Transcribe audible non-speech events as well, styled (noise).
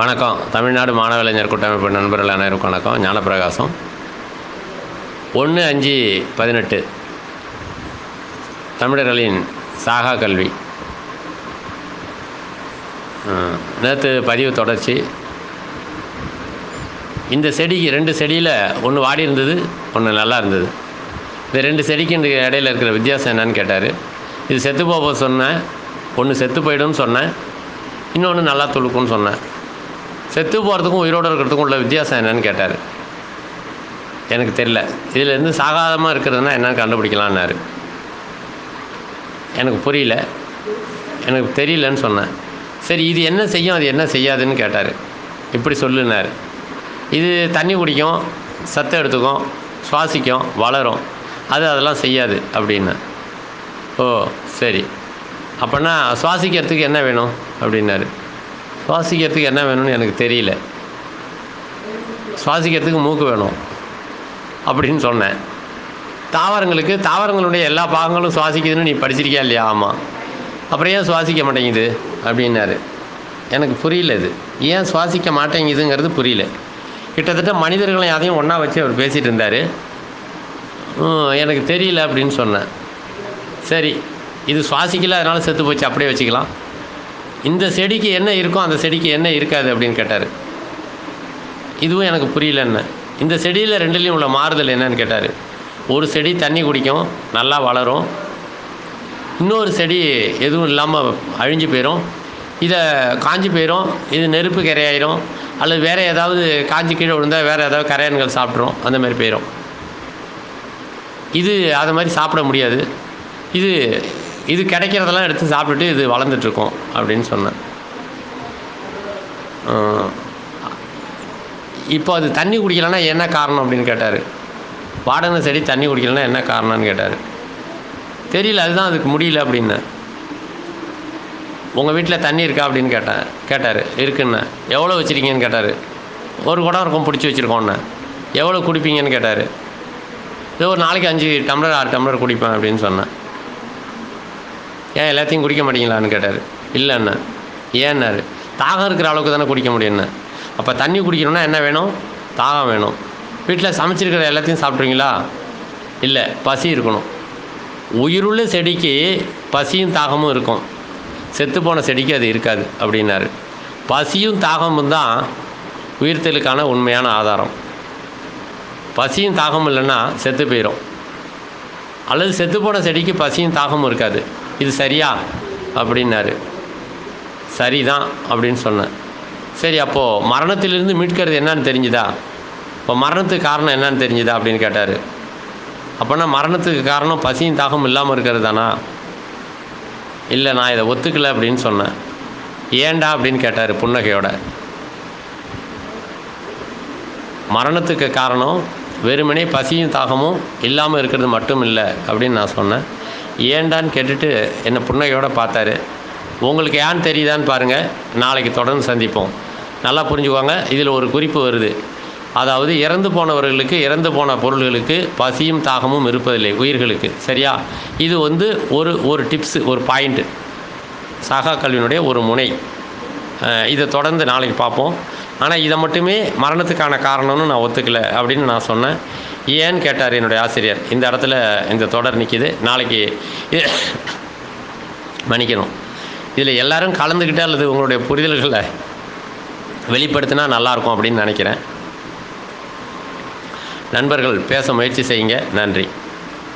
வணக்கம். தமிழ்நாடு மாணவ இளைஞர் கூட்டமைப்பு நண்பர்கள் அனைவருக்கும் வணக்கம். ஞானப்பிரகாசம். ஒன்று அஞ்சு பதினெட்டு. தமிழர்களின் சாகா கல்வி. நேற்று பதிவு தொடர்ச்சி. இந்த செடிக்கு ரெண்டு செடியில் ஒன்று வாடி இருந்தது ஒன்று நல்லா இருந்தது. இந்த ரெண்டு செடிக்கு இந்த இடையில இருக்கிற வித்தியாசம் என்னன்னு கேட்டார். இது செத்து போக சொன்னேன் ஒன்று செத்து போயிடும்னு சொன்னேன் இன்னொன்று நல்லா துளுக்கும்னு சொன்னேன். செத்து போகிறதுக்கும் உயிரோடு இருக்கிறதுக்கும் உள்ள வித்தியாசம் என்னன்னு கேட்டார். எனக்கு தெரியல. இதுலேருந்து சாகாதமாக இருக்கிறதுனா என்னன்னு கண்டுபிடிக்கலான்னாரு. எனக்கு புரியல. எனக்கு தெரியலன்னு சொன்னேன். சரி இது என்ன செய்யும் அது என்ன செய்யாதுன்னு கேட்டார். இப்படி சொல்லுனார். இது தண்ணி குடிக்கும் சத்தம் எடுத்துக்கும் சுவாசிக்கும் வளரும். அது அதெல்லாம் செய்யாது அப்படின்னு. ஓ சரி. அப்படின்னா சுவாசிக்கிறதுக்கு என்ன வேணும்? அப்படின்னாரு. சுவாசிக்கிறதுக்கு என்ன வேணும்னு எனக்கு தெரியல. சுவாசிக்கிறதுக்கு மூக்கு வேணும் அப்படின்னு சொன்னேன். தாவரங்களுக்கு தாவரங்களுடைய எல்லா பாகங்களும் சுவாசிக்குதுன்னு நீ படிச்சிருக்கியா இல்லையா? ஆமாம் அப்புறம் ஏன் சுவாசிக்க மாட்டேங்குது? அப்படின்னாரு. எனக்கு புரியல இது. ஏன் சுவாசிக்க மாட்டேங்குதுங்கிறது புரியல. கிட்டத்தட்ட மனிதர்களை அதையும் ஒன்றா வச்சு அவர் பேசிகிட்டு இருந்தார். எனக்கு தெரியல அப்படின்னு சொன்னேன். சரி இது சுவாசிக்கல அதனால் செத்து போச்சு அப்படியே வச்சுக்கலாம். இந்த செடிக்கு என்ன இருக்கும் அந்த செடிக்கு என்ன இருக்காது அப்படின்னு கேட்டார். இதுவும் எனக்கு புரியல என்ன இந்த செடியில் ரெண்டுலேயும் உள்ள மாறுதல் என்னன்னு கேட்டார். ஒரு செடி தண்ணி குடிக்கும் நல்லா வளரும். இன்னொரு செடி எதுவும் இல்லாமல் அழிஞ்சு போயிடும் இதை காஞ்சி போயிடும் இது நெருப்பு கரையாயிரும். அல்லது வேறு ஏதாவது காஞ்சி கீழே விழுந்தால் வேறு ஏதாவது கரையான்கள் சாப்பிட்ரும் அந்த மாதிரி போயிடும் இது அதை மாதிரி சாப்பிட முடியாது. இது இது கிடைக்கிறதெல்லாம் எடுத்து சாப்பிட்டுட்டு இது வளர்ந்துட்டுருக்கோம் அப்படின்னு சொன்னேன். இப்போ அது தண்ணி குடிக்கலன்னா என்ன காரணம் அப்படின்னு கேட்டார். வாடனை செடி தண்ணி குடிக்கலன்னா என்ன காரணம்னு கேட்டார். தெரியல அதுதான் அதுக்கு முடியல அப்படின்னேன் உங்கள் வீட்டில் தண்ணி இருக்கா அப்படின்னு கேட்டேன் கேட்டார். இருக்குன்னு. எவ்வளோ வச்சுருக்கீங்கன்னு கேட்டார். ஒரு குடம் இருக்கும் பிடிச்சி வச்சுருக்கோன்னு எவ்வளோ குடிப்பீங்கன்னு கேட்டார். ஏதோ ஒரு நாளைக்கு அஞ்சு டம்ளர் ஆறு டம்ளர் குடிப்பேன் அப்படின்னு சொன்னேன். ஏன் எல்லாத்தையும் குடிக்க மாட்டீங்களான்னு கேட்டார். இல்லைண்ணே ஏன்னாரு. தாகம் இருக்கிற அளவுக்கு தானே குடிக்க முடியும்னு. அப்போ தண்ணி குடிக்கணும்னா என்ன வேணும்? தாகம் வேணும். வீட்டில் சமைச்சிருக்கிற எல்லாத்தையும் சாப்பிட்றீங்களா இல்லை பசி இருக்கணும். உயிருள்ள செடிக்கு பசியும் தாகமும் இருக்கும். செத்துப்போன செடிக்கு அது இருக்காது அப்படின்னாரு. பசியும் தாகமும் தான் உயிர்த்தலுக்கான உண்மையான ஆதாரம். பசியும் தாகமும் இல்லைன்னா செத்து போயிடும் அல்லது செத்துப்போன செடிக்கு பசியும் தாகமும் இருக்காது. இது சரியா? அப்படின்னாரு. சரிதான் அப்படின்னு சொன்னேன் சரி அப்போது மரணத்திலிருந்து மீட்கிறது என்னன்னு தெரிஞ்சுதா? இப்போ மரணத்துக்கு காரணம் என்னன்னு தெரிஞ்சுதா அப்படின்னு கேட்டார். அப்போனா மரணத்துக்கு காரணம் பசியும் தாகம் இல்லாமல் இருக்கிறது தானா? இல்லை நான் இதை ஒத்துக்கலை அப்படின்னு சொன்னேன் ஏண்டா அப்படின்னு கேட்டார் புன்னகையோட. மரணத்துக்கு காரணம் வெறுமனே பசியும் தாகமும் இல்லாமல் இருக்கிறது மட்டும் இல்லை அப்படின்னு நான் சொன்னேன். ஏண்டான்னு கேட்டுட்டு என்னை புன்னகையோடு பார்த்தாரு. உங்களுக்கு ஏன் தெரியுதான்னு பாருங்கள் நாளைக்கு தொடர்ந்து சந்திப்போம். நல்லா புரிஞ்சுக்குவாங்க இதில் ஒரு குறிப்பு வருது. அதாவது இறந்து போனவர்களுக்கு இறந்து போன பொருள்களுக்கு பசியும் தாகமும் இருப்பதில்லை உயிர்களுக்கு. சரியா? இது வந்து ஒரு ஒரு டிப்ஸு ஒரு பாயிண்ட்டு சாகா கல்வியினுடைய ஒரு முனை. இதை தொடர்ந்து நாளைக்கு பார்ப்போம். ஆனால் இதை மட்டுமே மரணத்துக்கான காரணம்னு நான் ஒத்துக்கலை அப்படின்னு நான் சொன்னேன். ஏன்னு கேட்டார் என்னுடைய ஆசிரியர். இந்த இடத்துல இந்த தொடர் நிற்கிது நாளைக்கு (coughs) மன்னிக்கணும். இதில் எல்லாரும் கலந்துக்கிட்டால் அல்லது உங்களுடைய புரிதல்களை வெளிப்படுத்தினா நல்லாயிருக்கும் அப்படின்னு நினைக்கிறேன். நண்பர்கள் பேச முயற்சி செய்யுங்க. நன்றி.